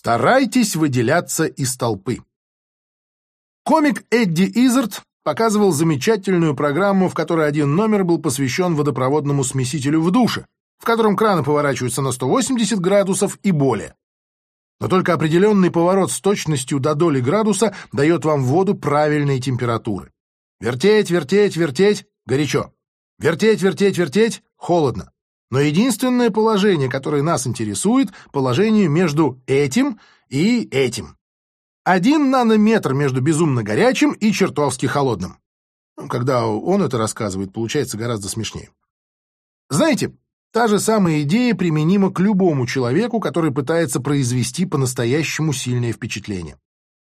Старайтесь выделяться из толпы. Комик Эдди Изард показывал замечательную программу, в которой один номер был посвящен водопроводному смесителю в душе, в котором краны поворачиваются на 180 градусов и более. Но только определенный поворот с точностью до доли градуса дает вам воду правильной температуры. Вертеть, вертеть, вертеть — горячо. Вертеть, вертеть, вертеть — холодно. Но единственное положение, которое нас интересует, положение между этим и этим. Один нанометр между безумно горячим и чертовски холодным. Ну, когда он это рассказывает, получается гораздо смешнее. Знаете, та же самая идея применима к любому человеку, который пытается произвести по-настоящему сильное впечатление.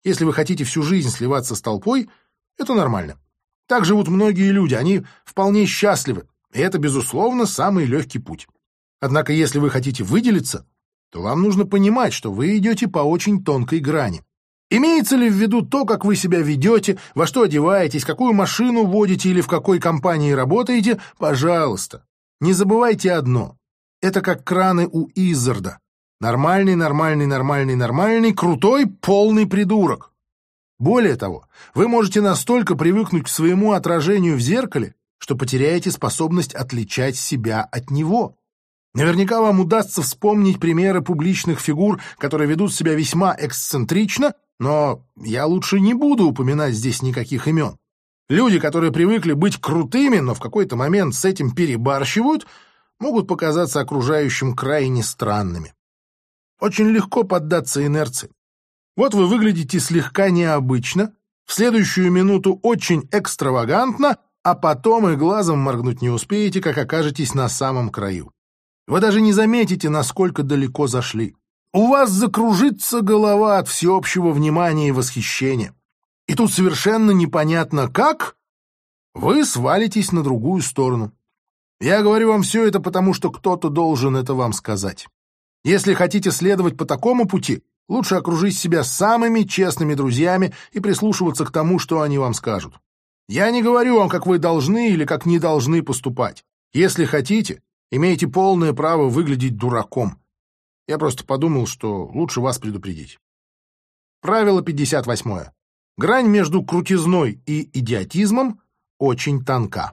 Если вы хотите всю жизнь сливаться с толпой, это нормально. Так живут многие люди, они вполне счастливы, и это, безусловно, самый легкий путь. Однако, если вы хотите выделиться, то вам нужно понимать, что вы идете по очень тонкой грани. Имеется ли в виду то, как вы себя ведете, во что одеваетесь, какую машину водите или в какой компании работаете? Пожалуйста. Не забывайте одно. Это как краны у Изарда. Нормальный, нормальный, нормальный, нормальный, крутой, полный придурок. Более того, вы можете настолько привыкнуть к своему отражению в зеркале, что потеряете способность отличать себя от него. Наверняка вам удастся вспомнить примеры публичных фигур, которые ведут себя весьма эксцентрично, но я лучше не буду упоминать здесь никаких имен. Люди, которые привыкли быть крутыми, но в какой-то момент с этим перебарщивают, могут показаться окружающим крайне странными. Очень легко поддаться инерции. Вот вы выглядите слегка необычно, в следующую минуту очень экстравагантно, а потом и глазом моргнуть не успеете, как окажетесь на самом краю. Вы даже не заметите, насколько далеко зашли. У вас закружится голова от всеобщего внимания и восхищения. И тут совершенно непонятно как вы свалитесь на другую сторону. Я говорю вам все это потому, что кто-то должен это вам сказать. Если хотите следовать по такому пути, лучше окружить себя самыми честными друзьями и прислушиваться к тому, что они вам скажут. Я не говорю вам, как вы должны или как не должны поступать. Если хотите, имеете полное право выглядеть дураком. Я просто подумал, что лучше вас предупредить. Правило 58. Грань между крутизной и идиотизмом очень тонка.